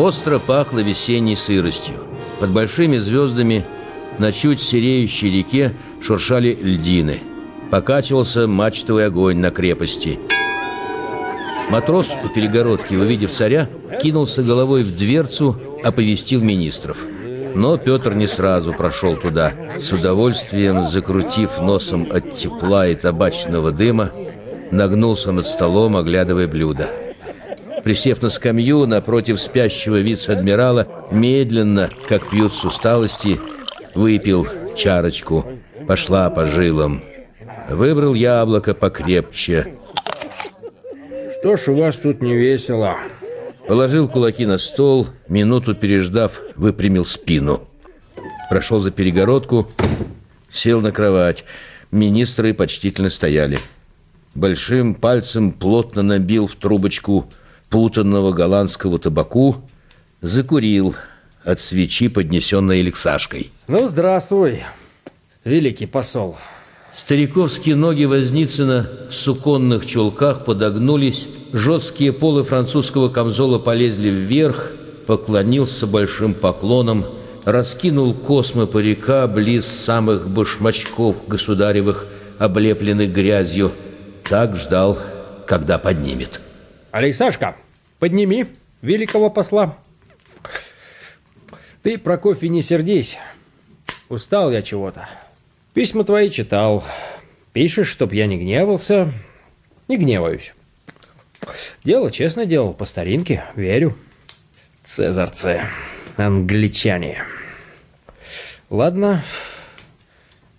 Остро пахло весенней сыростью. Под большими звездами на чуть сереющей реке шуршали льдины. Покачивался мачтовый огонь на крепости. Матрос у перегородки, увидев царя, кинулся головой в дверцу, оповестил министров. Но Петр не сразу прошел туда, с удовольствием закрутив носом от тепла и табачного дыма, нагнулся над столом, оглядывая блюдо. Присев на скамью напротив спящего вице-адмирала, медленно, как пьют с усталости, выпил чарочку, пошла по жилам. Выбрал яблоко покрепче. Что ж у вас тут не весело? Положил кулаки на стол, минуту переждав, выпрямил спину. Прошел за перегородку, сел на кровать. Министры почтительно стояли. Большим пальцем плотно набил в трубочку путанного голландского табаку, закурил от свечи, поднесенной Алексашкой. Ну, здравствуй, великий посол. Стариковские ноги Возницына в суконных чулках подогнулись, жесткие полы французского камзола полезли вверх, поклонился большим поклоном, раскинул космы парика близ самых башмачков государевых, облепленных грязью, так ждал, когда поднимет. Алексашка, подними великого посла. Ты, Прокофий, не сердись. Устал я чего-то. Письма твои читал. Пишешь, чтоб я не гневался. Не гневаюсь. Дело честно делал, по старинке, верю. Цезарцы, англичане. Ладно,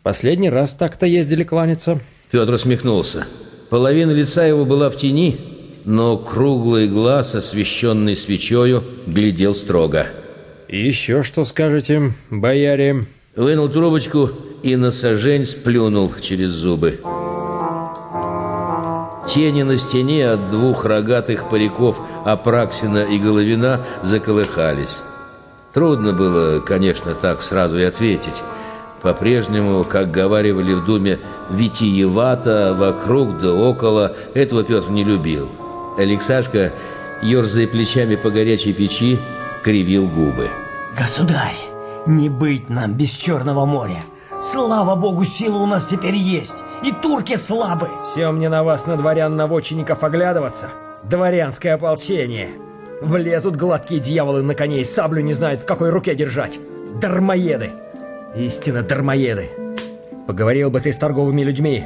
последний раз так-то ездили кланяться. Петр усмехнулся. Половина лица его была в тени, но круглый глаз, освещенный свечою, глядел строго. Еще что скажете, бояре? Вынул трубочку и на сажень сплюнул через зубы. Тени на стене от двух рогатых париков Апраксина и Головина заколыхались. Трудно было, конечно, так сразу и ответить. По-прежнему, как говаривали в Думе, витиевато, вокруг да около, этого Петр не любил. Алексашка, ерзая плечами по горячей печи, кривил губы. «Государь, не быть нам без Черного моря. Слава богу, сила у нас теперь есть. И турки слабы. Все мне на вас, на дворян-наводчиков, оглядываться. Дворянское ополчение. Влезут гладкие дьяволы на коней, саблю не знают, в какой руке держать. Дармоеды. Истинно дармоеды. Поговорил бы ты с торговыми людьми.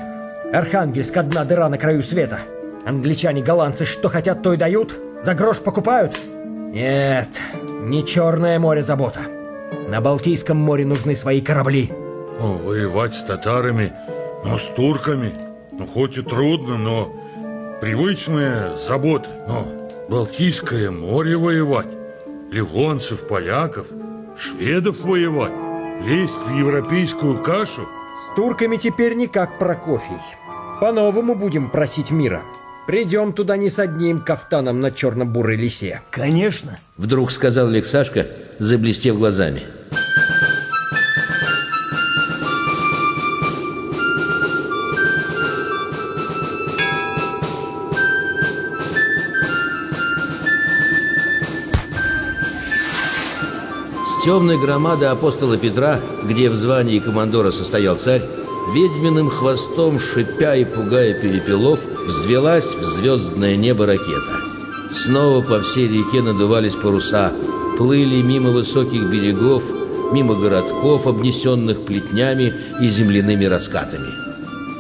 Архангельск одна дыра на краю света. Англичане, голландцы, что хотят, то и дают. За грош покупают. Нет, не Черное море забота. На Балтийском море нужны свои корабли. Ну, воевать с татарами, но с турками, ну, хоть и трудно, но привычная забота. Но Балтийское море воевать, ливонцев, поляков, шведов воевать, лезть в европейскую кашу. С турками теперь никак, Прокофий. По-новому будем просить мира. Придем туда не с одним кафтаном на черно-бурой лисе. Конечно. Вдруг сказал Алексашка, заблестев глазами. С темной громады апостола Петра, где в звании командора состоял царь, ведьминым хвостом, шипя и пугая перепелов, взвелась в звездное небо ракета. Снова по всей реке надувались паруса, плыли мимо высоких берегов, мимо городков, обнесенных плетнями и земляными раскатами.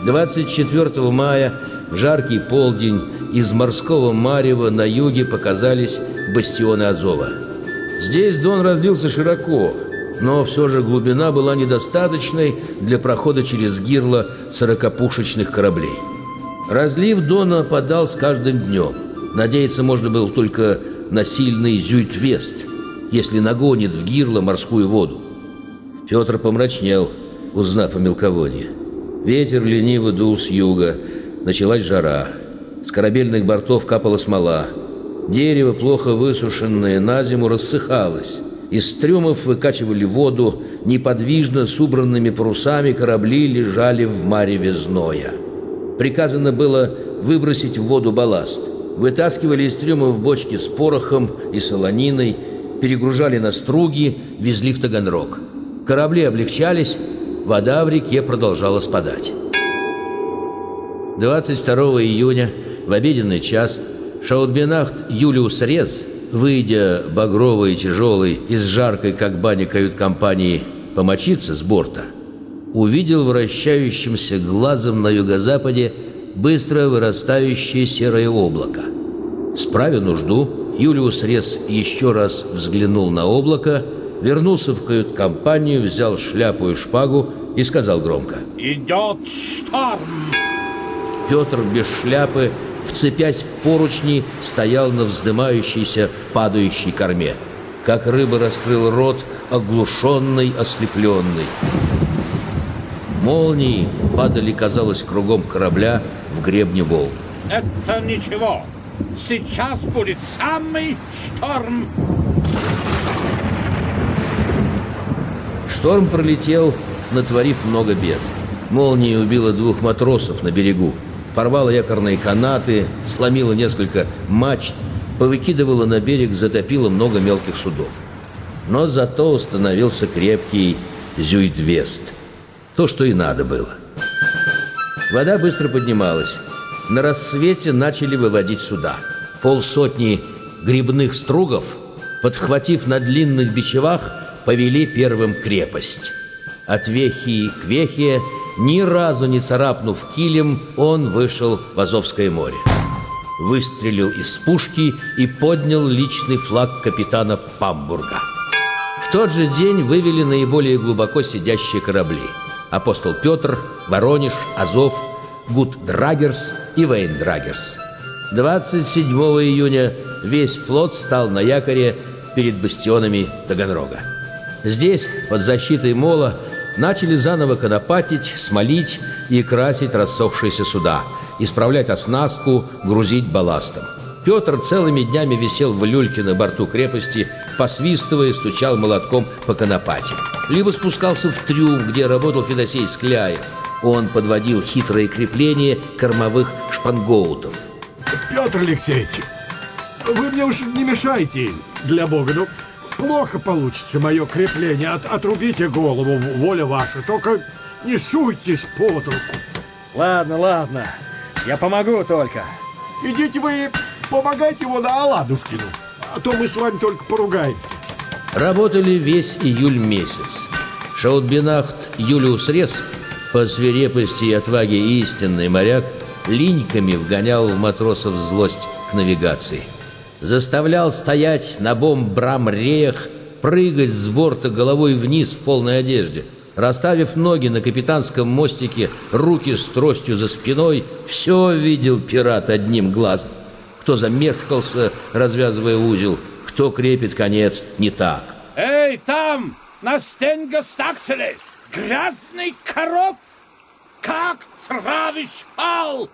24 мая в жаркий полдень из морского марева на юге показались бастионы Азова. Здесь Дон разлился широко, но все же глубина была недостаточной для прохода через гирло сорокопушечных кораблей. Разлив Дона подал с каждым днем. Надеяться можно было только на сильный зюйтвест, если нагонит в гирло морскую воду. Петр помрачнел, узнав о мелководье. Ветер лениво дул с юга, началась жара. С корабельных бортов капала смола. Дерево, плохо высушенное на зиму, рассыхалось. Из трюмов выкачивали воду, неподвижно с убранными парусами корабли лежали в мареве зноя. Приказано было выбросить в воду балласт. Вытаскивали из трюмов бочки с порохом и солониной, перегружали на струги, везли в Таганрог. Корабли облегчались, вода в реке продолжала спадать. 22 июня в обеденный час Шаутбенахт Юлиус Рез, выйдя багровый и тяжелый из жаркой, как баня кают-компании, помочиться с борта, увидел вращающимся глазом на юго-западе быстро вырастающее серое облако. Справя нужду, Юлиус Рез еще раз взглянул на облако, вернулся в кают-компанию, взял шляпу и шпагу и сказал громко «Идет шторм!» Петр без шляпы, вцепясь в поручни, стоял на вздымающейся, падающей корме. Как рыба раскрыл рот, оглушенный, ослепленный. Молнии падали, казалось, кругом корабля в гребне волн. Это ничего. Сейчас будет самый шторм. Шторм пролетел, натворив много бед. Молния убила двух матросов на берегу, порвала якорные канаты, сломила несколько мачт, повыкидывала на берег, затопила много мелких судов. Но зато установился крепкий Зюйдвест. То, что и надо было. Вода быстро поднималась. На рассвете начали выводить суда. Полсотни грибных стругов, подхватив на длинных бичевах, повели первым Крепость. От вехи к вехе, ни разу не царапнув килем, он вышел в Азовское море. Выстрелил из пушки и поднял личный флаг капитана Памбурга. В тот же день вывели наиболее глубоко сидящие корабли. Апостол Петр, Воронеж, Азов, Гуд-Драгерс и Вейн-Драгерс. 27 июня весь флот стал на якоре перед бастионами Таганрога. Здесь, под защитой мола, начали заново конопатить, смолить и красить рассохшиеся суда, исправлять оснастку, грузить балластом. Петр целыми днями висел в люльке на борту крепости, посвистывая, стучал молотком по конопате. Либо спускался в трюм, где работал Федосей Скляев. Он подводил хитрые крепления кормовых шпангоутов. Петр Алексеевич, вы мне уж не мешайте, для бога, ну, плохо получится мое крепление. От, отрубите голову, воля ваша, только не суйтесь под руку. Ладно, ладно, я помогу только. Идите вы, помогайте его на Аладушкину, а то мы с вами только поругаемся. Работали весь июль месяц. Шаутбинахт Юлиус Рес, по свирепости и отваге истинный моряк, линьками вгонял в матросов злость к навигации. Заставлял стоять на бомбрам-реях, прыгать с борта головой вниз в полной одежде. Расставив ноги на капитанском мостике, руки с тростью за спиной, все видел пират одним глазом. Кто замешкался, развязывая узел, кто крепит конец не так. Эй, там, на стенге стакселе, грязный коров! Как травишь фал!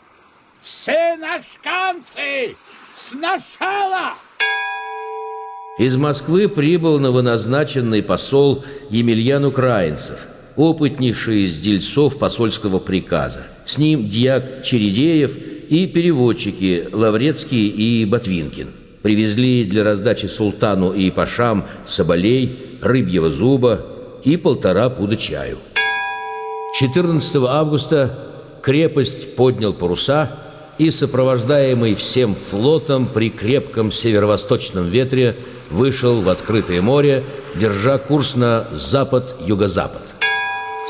Все на шканцы! Сначала! Из Москвы прибыл новоназначенный посол Емельян Украинцев, опытнейший из дельцов посольского приказа. С ним дьяк Чередеев и переводчики Лаврецкий и Ботвинкин. Привезли для раздачи султану и пашам соболей, рыбьего зуба и полтора пуда чаю. 14 августа крепость поднял паруса и, сопровождаемый всем флотом при крепком северо-восточном ветре, вышел в открытое море, держа курс на запад-юго-запад.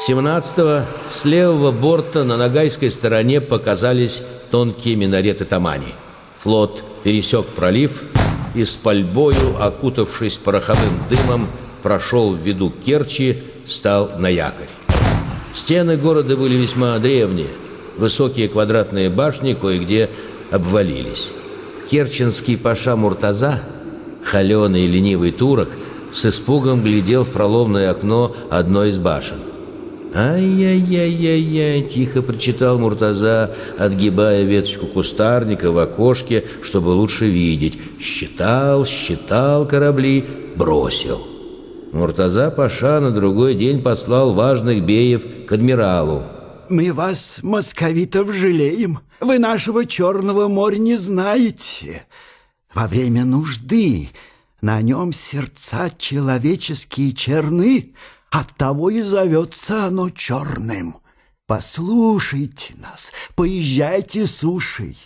17-го с левого борта на Ногайской стороне показались тонкие минареты Тамани. Флот пересек пролив и с пальбою, окутавшись пороховым дымом, прошел в виду Керчи, стал на якорь. Стены города были весьма древние. Высокие квадратные башни кое-где обвалились. Керченский паша Муртаза, холеный ленивый турок, с испугом глядел в проломное окно одной из башен. «Ай-яй-яй-яй-яй!» — тихо прочитал Муртаза, отгибая веточку кустарника в окошке, чтобы лучше видеть. Считал, считал корабли, бросил. Муртаза Паша на другой день послал важных беев к адмиралу. Мы вас, московитов, жалеем. Вы нашего Черного моря не знаете. Во время нужды На нем сердца человеческие черны, Оттого и зовется оно черным. Послушайте нас, поезжайте сушей.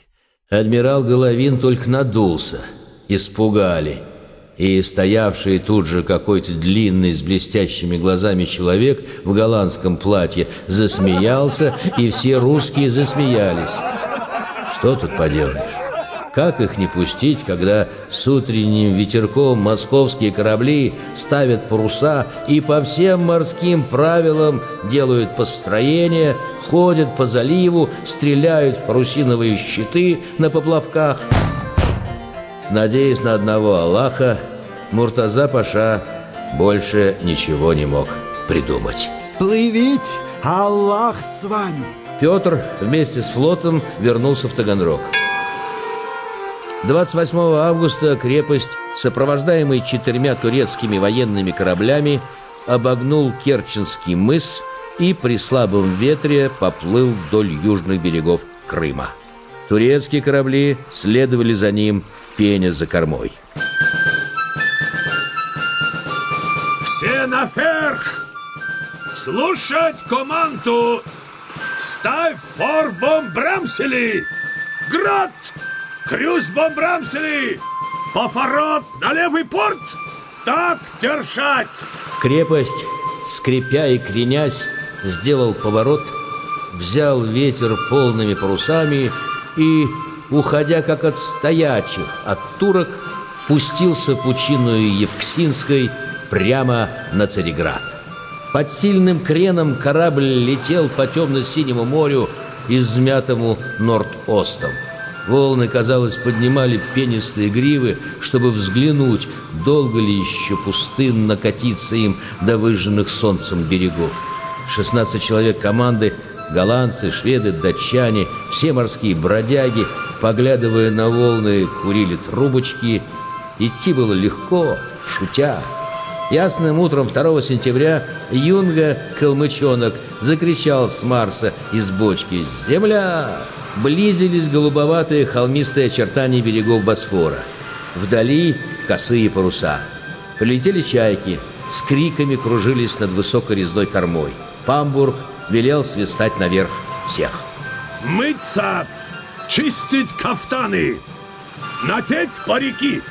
Адмирал Головин только надулся. Испугали. И стоявший тут же какой-то длинный с блестящими глазами человек в голландском платье засмеялся, и все русские засмеялись. Что тут поделаешь? Как их не пустить, когда с утренним ветерком московские корабли ставят паруса и по всем морским правилам делают построение, ходят по заливу, стреляют в парусиновые щиты на поплавках? Надеясь на одного Аллаха, Муртаза Паша больше ничего не мог придумать. Плывите, Аллах с вами. Петр вместе с флотом вернулся в Таганрог. 28 августа крепость, сопровождаемая четырьмя турецкими военными кораблями, обогнул Керченский мыс и при слабом ветре поплыл вдоль южных берегов Крыма. Турецкие корабли следовали за ним в за кормой. Все наверх! Слушать команду! Ставь форбом брамсели! Град! Крюсбом брамсели! Поворот на левый порт! Так держать! Крепость, скрипя и кренясь, сделал поворот, взял ветер полными парусами и, уходя как от стоячих, от турок, пустился пучиною Евксинской прямо на Цареград. Под сильным креном корабль летел по темно-синему морю, измятому Норд-Остом. Волны, казалось, поднимали пенистые гривы, чтобы взглянуть, долго ли еще пустынно катиться им до выжженных солнцем берегов. 16 человек команды, голландцы, шведы, датчане, все морские бродяги, поглядывая на волны, курили трубочки. Идти было легко, шутя. Ясным утром 2 сентября Юнга, калмычонок, закричал с Марса из бочки «Земля!» Близились голубоватые холмистые очертания берегов Босфора. Вдали косые паруса. Полетели чайки, с криками кружились над высокой резной кормой. Памбург велел свистать наверх всех. Мыться! Чистить кафтаны! Надеть парики!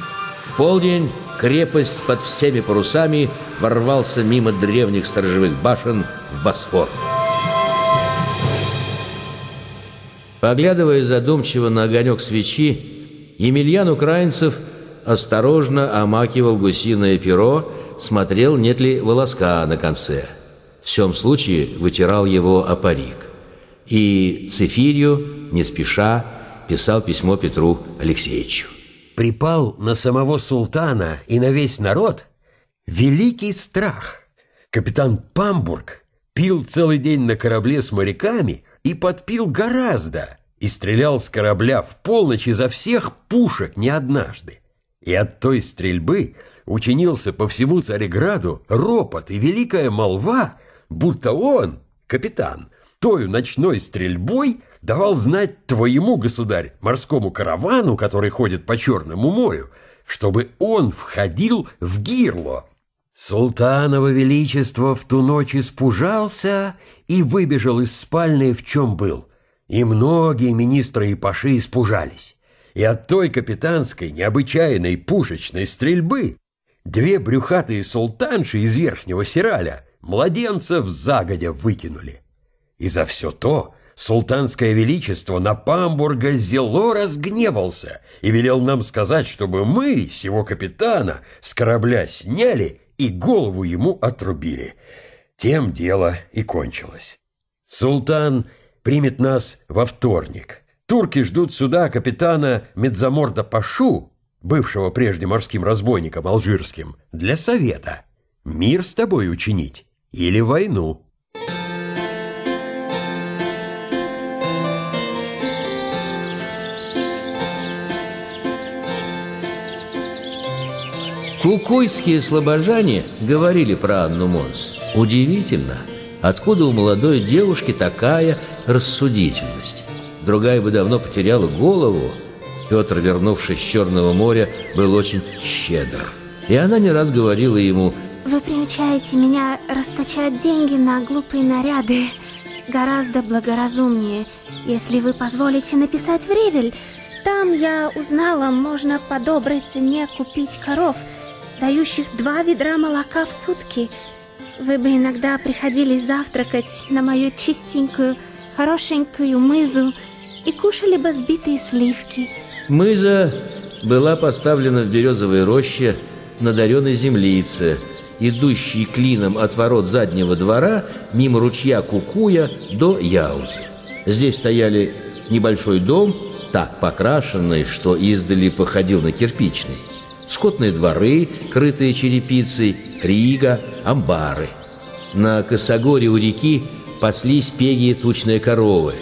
В полдень крепость под всеми парусами ворвался мимо древних сторожевых башен в Босфор. Поглядывая задумчиво на огонек свечи, Емельян Украинцев осторожно омакивал гусиное перо, смотрел, нет ли волоска на конце. В всем случае вытирал его о парик. И Цифирью, не спеша, писал письмо Петру Алексеевичу. Припал на самого султана и на весь народ великий страх. Капитан Памбург пил целый день на корабле с моряками и подпил гораздо, и стрелял с корабля в полночь изо всех пушек не однажды. И от той стрельбы учинился по всему Цареграду ропот и великая молва, будто он, капитан, тою ночной стрельбой давал знать твоему, государь, морскому каравану, который ходит по Черному морю, чтобы он входил в Гирло. Султаново Величество в ту ночь испужался и выбежал из спальни, в чем был. И многие министры и паши испужались. И от той капитанской необычайной пушечной стрельбы две брюхатые султанши из верхнего сираля младенцев загодя выкинули. И за все то султанское величество на Памбурга зело разгневался и велел нам сказать, чтобы мы, сего капитана, с корабля сняли и голову ему отрубили. Тем дело и кончилось. Султан примет нас во вторник. Турки ждут сюда капитана Медзаморда Пашу, бывшего прежде морским разбойником алжирским, для совета. Мир с тобой учинить или войну. Кукуйские слабожане говорили про Анну Монс. Удивительно, откуда у молодой девушки такая рассудительность. Другая бы давно потеряла голову. Петр, вернувшись с Черного моря, был очень щедр. И она не раз говорила ему, Вы приучаете меня расточать деньги на глупые наряды. Гораздо благоразумнее, если вы позволите написать в Ревель. Там я узнала, можно по доброй цене купить коров, дающих два ведра молока в сутки. Вы бы иногда приходили завтракать на мою чистенькую, хорошенькую мызу и кушали бы сбитые сливки. Мыза была поставлена в березовой роще на даренной землице, идущей клином от ворот заднего двора мимо ручья Кукуя до Яузы. Здесь стояли небольшой дом, так покрашенный, что издали походил на кирпичный, скотные дворы, крытые черепицей, рига, амбары. На косогоре у реки паслись пеги и тучные коровы.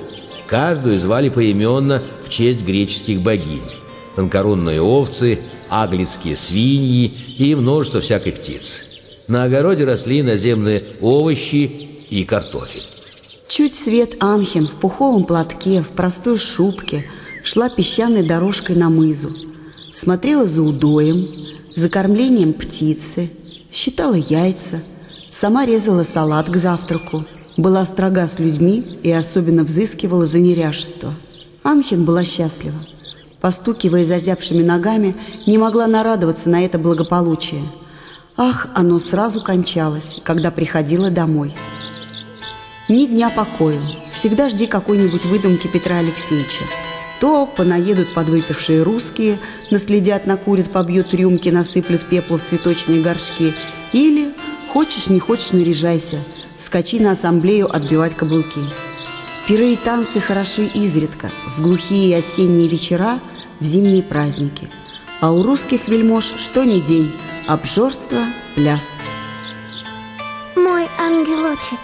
Каждую звали поименно в честь греческих богинь. Тонкорунные овцы, аглицкие свиньи и множество всякой птицы. На огороде росли наземные овощи и картофель. Чуть свет Анхен в пуховом платке, в простой шубке шла песчаной дорожкой на мызу. Смотрела за удоем, за кормлением птицы, считала яйца, сама резала салат к завтраку, была строга с людьми и особенно взыскивала за неряшество. Анхен была счастлива. Постукивая зазябшими ногами, не могла нарадоваться на это благополучие. Ах, оно сразу кончалось, когда приходила домой. Ни дня покоя. Всегда жди какой-нибудь выдумки Петра Алексеевича. То понаедут подвыпившие русские, наследят, накурят, побьют рюмки, насыплют пеплу в цветочные горшки. Или, хочешь не хочешь, наряжайся, скачи на ассамблею отбивать каблуки. Пиры и танцы хороши изредка, в глухие осенние вечера, в зимние праздники. А у русских вельмож что ни день, обжорство, пляс. Мой ангелочек,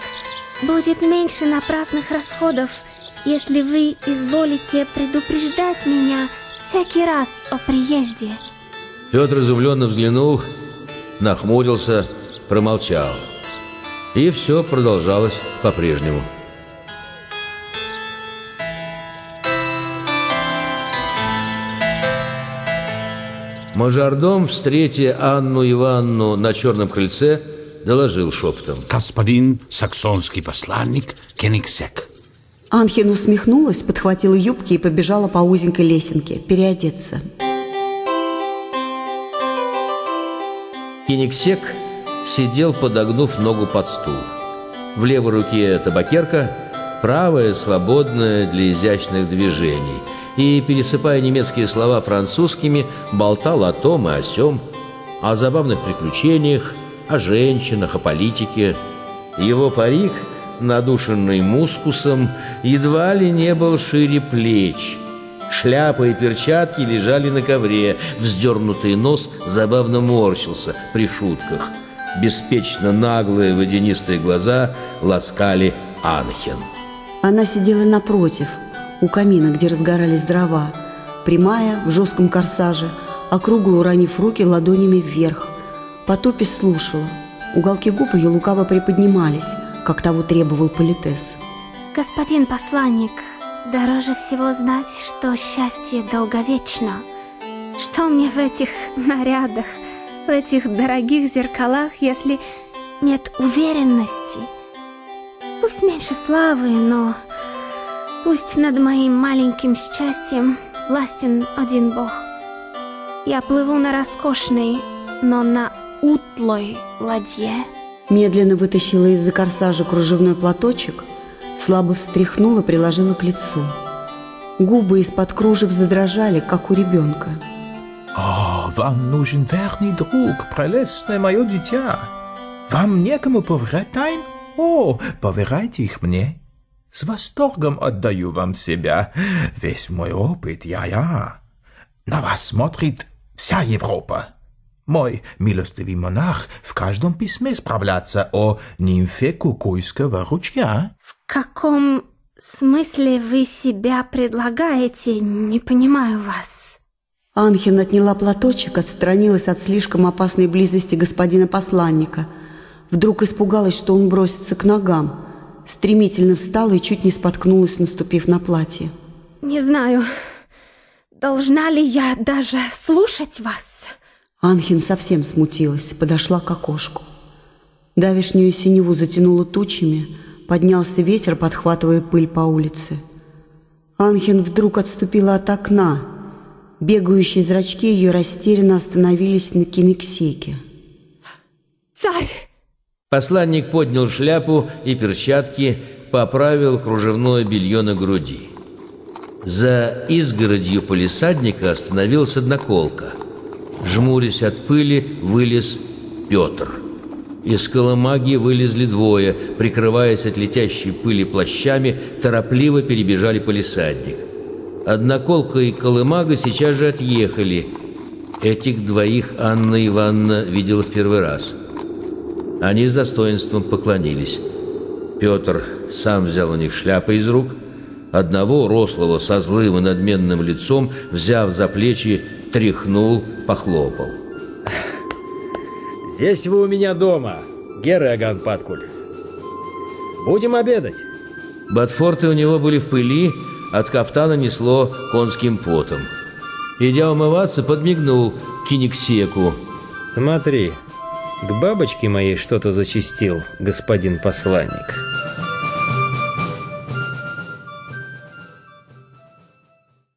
будет меньше напрасных расходов, если вы изволите предупреждать меня всякий раз о приезде. Петр изумленно взглянул, нахмурился, промолчал. И все продолжалось по-прежнему. Мажордом, встретя Анну Ивановну на черном крыльце, доложил шепотом. Господин саксонский посланник Кенигсек. Анхен усмехнулась, подхватила юбки и побежала по узенькой лесенке переодеться. Кенигсек сидел, подогнув ногу под стул. В левой руке табакерка, правая свободная для изящных движений. И, пересыпая немецкие слова французскими, болтал о том и о сём, о забавных приключениях, о женщинах, о политике. Его парик, надушенный мускусом, едва ли не был шире плеч. Шляпа и перчатки лежали на ковре, вздернутый нос забавно морщился при шутках. Беспечно наглые водянистые глаза ласкали Анхен. Она сидела напротив, у камина, где разгорались дрова, прямая, в жестком корсаже, округло уронив руки ладонями вверх. Потопись слушала. Уголки губ ее лукаво приподнимались, как того требовал политес. Господин посланник, дороже всего знать, что счастье долговечно. Что мне в этих нарядах, в этих дорогих зеркалах, если нет уверенности? Пусть меньше славы, но пусть над моим маленьким счастьем властен один Бог. Я плыву на роскошной, но на утлой ладье. Медленно вытащила из-за корсажа кружевной платочек, слабо встряхнула, приложила к лицу. Губы из-под кружев задрожали, как у ребенка. «О, вам нужен верный друг, прелестное мое дитя! Вам некому поверять тайн? О, поверяйте их мне! С восторгом отдаю вам себя, весь мой опыт, я-я! На вас смотрит вся Европа!» Мой милостивый монарх в каждом письме справляться о нимфе Кукуйского ручья. В каком смысле вы себя предлагаете? Не понимаю вас. Анхен отняла платочек, отстранилась от слишком опасной близости господина посланника. Вдруг испугалась, что он бросится к ногам. Стремительно встала и чуть не споткнулась, наступив на платье. Не знаю, должна ли я даже слушать вас? Анхин совсем смутилась, подошла к окошку. Давишнюю синеву затянуло тучами, поднялся ветер, подхватывая пыль по улице. Анхин вдруг отступила от окна. Бегающие зрачки ее растерянно остановились на кинексеке. «Царь!» Посланник поднял шляпу и перчатки, поправил кружевное белье на груди. За изгородью полисадника остановилась одноколка. Жмурясь от пыли, вылез Петр. Из колымаги вылезли двое, прикрываясь от летящей пыли плащами, торопливо перебежали полисадник. Одноколка и колымага сейчас же отъехали. Этих двоих Анна Ивановна видела в первый раз. Они с достоинством поклонились. Петр сам взял у них шляпы из рук, одного рослого со злым и надменным лицом, взяв за плечи, тряхнул, похлопал. Здесь вы у меня дома, Гераган Паткуль. Будем обедать. Ботфорты у него были в пыли, от кафтана несло конским потом. Идя умываться, подмигнул Кинексеку. Смотри, к бабочке моей что-то зачистил, господин посланник.